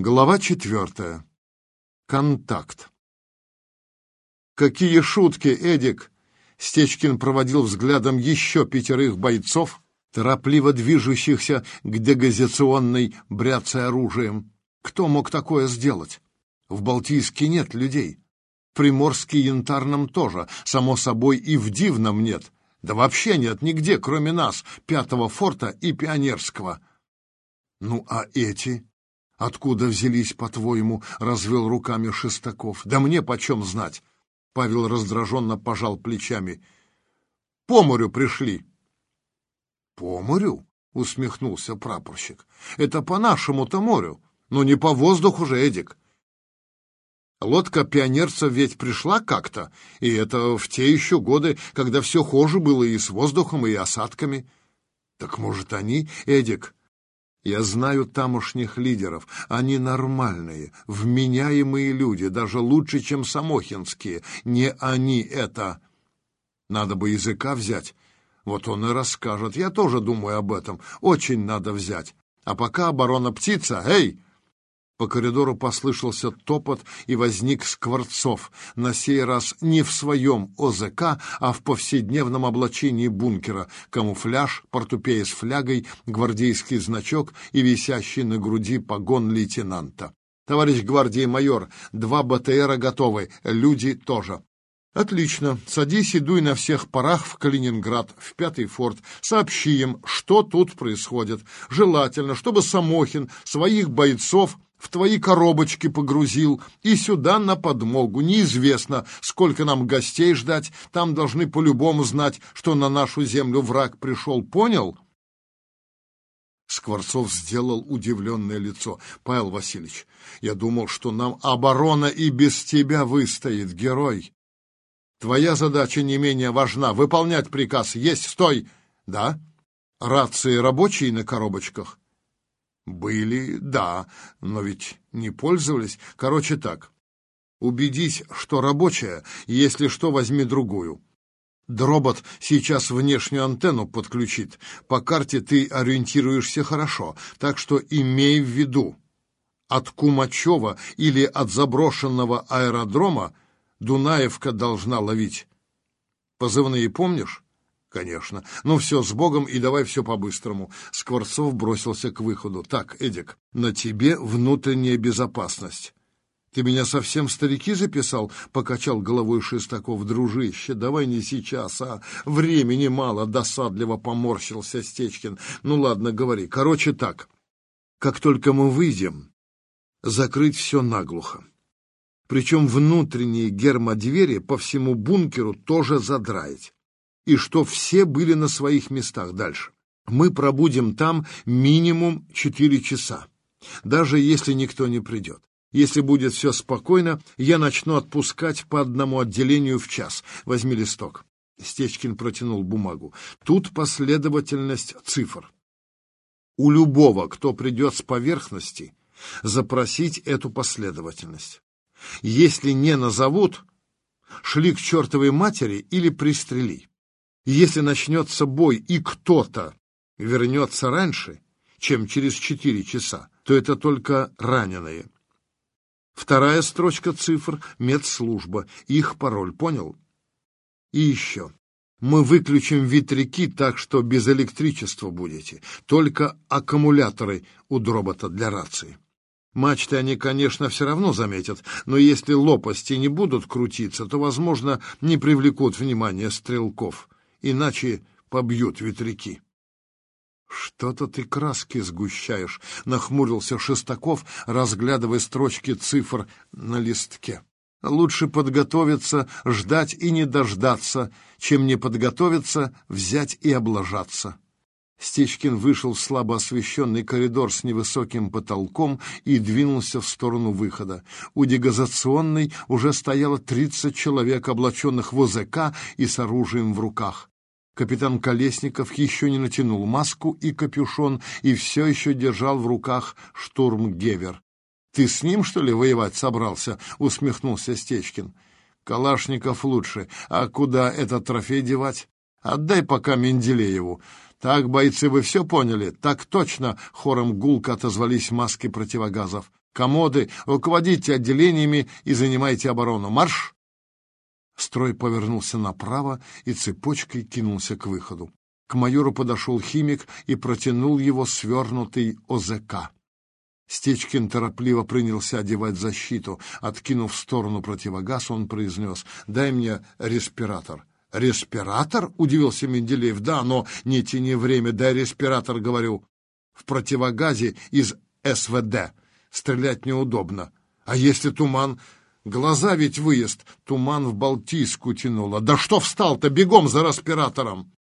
Глава четвертая. Контакт. «Какие шутки, Эдик!» Стечкин проводил взглядом еще пятерых бойцов, торопливо движущихся к дегазационной бряце оружием. Кто мог такое сделать? В Балтийске нет людей. В Приморске янтарном тоже, само собой, и в Дивном нет. Да вообще нет нигде, кроме нас, Пятого форта и Пионерского. Ну а эти? «Откуда взялись, по-твоему?» — развел руками Шестаков. «Да мне почем знать?» Павел раздраженно пожал плечами. «По морю пришли». «По морю?» — усмехнулся прапорщик. «Это по нашему-то морю, но не по воздуху же, Эдик. Лодка пионерцев ведь пришла как-то, и это в те еще годы, когда все хуже было и с воздухом, и осадками. Так может они, Эдик, я знаю тамошних лидеров. Они нормальные, вменяемые люди, даже лучше, чем самохинские. Не они это. Надо бы языка взять. Вот он и расскажет. Я тоже думаю об этом. Очень надо взять. А пока оборона птица... Эй! По коридору послышался топот, и возник Скворцов, на сей раз не в своем ОЗК, а в повседневном облачении бункера, камуфляж, портупея с флягой, гвардейский значок и висящий на груди погон лейтенанта. «Товарищ гвардии майор, два БТРа готовы, люди тоже». «Отлично. Садись и дуй на всех парах в Калининград, в Пятый форт. Сообщи им, что тут происходит. Желательно, чтобы Самохин своих бойцов в твои коробочки погрузил и сюда на подмогу. Неизвестно, сколько нам гостей ждать. Там должны по-любому знать, что на нашу землю враг пришел. Понял?» Скворцов сделал удивленное лицо. «Павел Васильевич, я думал, что нам оборона и без тебя выстоит, герой. Твоя задача не менее важна. Выполнять приказ. Есть, стой!» «Да? Рации рабочие на коробочках?» Были, да, но ведь не пользовались. Короче так, убедись, что рабочая, если что, возьми другую. Дробот сейчас внешнюю антенну подключит. По карте ты ориентируешься хорошо, так что имей в виду. От Кумачева или от заброшенного аэродрома Дунаевка должна ловить. Позывные помнишь? Конечно. Ну все, с Богом и давай все по-быстрому. Скворцов бросился к выходу. Так, Эдик, на тебе внутренняя безопасность. Ты меня совсем старики записал? Покачал головой Шестаков. Дружище, давай не сейчас, а времени мало, досадливо поморщился Стечкин. Ну ладно, говори. Короче так, как только мы выйдем, закрыть все наглухо. Причем внутренние гермодвери по всему бункеру тоже задраить и что все были на своих местах дальше. Мы пробудем там минимум 4 часа, даже если никто не придет. Если будет все спокойно, я начну отпускать по одному отделению в час. Возьми листок. Стечкин протянул бумагу. Тут последовательность цифр. У любого, кто придет с поверхности, запросить эту последовательность. Если не назовут, шли к чертовой матери или пристрели если начнется бой и кто-то вернется раньше, чем через четыре часа, то это только раненые. Вторая строчка цифр — медслужба, их пароль, понял? И еще. Мы выключим ветряки так, что без электричества будете. Только аккумуляторы у дробота для рации. Мачты они, конечно, все равно заметят, но если лопасти не будут крутиться, то, возможно, не привлекут внимания стрелков иначе побьют ветряки. «Что-то ты краски сгущаешь», — нахмурился Шестаков, разглядывая строчки цифр на листке. «Лучше подготовиться, ждать и не дождаться, чем не подготовиться, взять и облажаться». Стечкин вышел в слабо освещенный коридор с невысоким потолком и двинулся в сторону выхода. У дегазационной уже стояло тридцать человек, облаченных в ОЗК и с оружием в руках. Капитан Колесников еще не натянул маску и капюшон и все еще держал в руках штурмгевер. «Ты с ним, что ли, воевать собрался?» — усмехнулся Стечкин. «Калашников лучше. А куда этот трофей девать? Отдай пока Менделееву. Так, бойцы, вы все поняли? Так точно!» — хором гулко отозвались маски противогазов. комоды, руководите отделениями и занимайте оборону. Марш!» Строй повернулся направо и цепочкой кинулся к выходу. К майору подошел химик и протянул его свернутый ОЗК. Стечкин торопливо принялся одевать защиту. Откинув в сторону противогаз, он произнес «Дай мне респиратор». «Респиратор?» — удивился Менделеев. «Да, но не тяни время, дай респиратор, говорю. В противогазе из СВД. Стрелять неудобно. А если туман? Глаза ведь выезд. Туман в Балтийску тянуло. Да что встал-то? Бегом за респиратором!»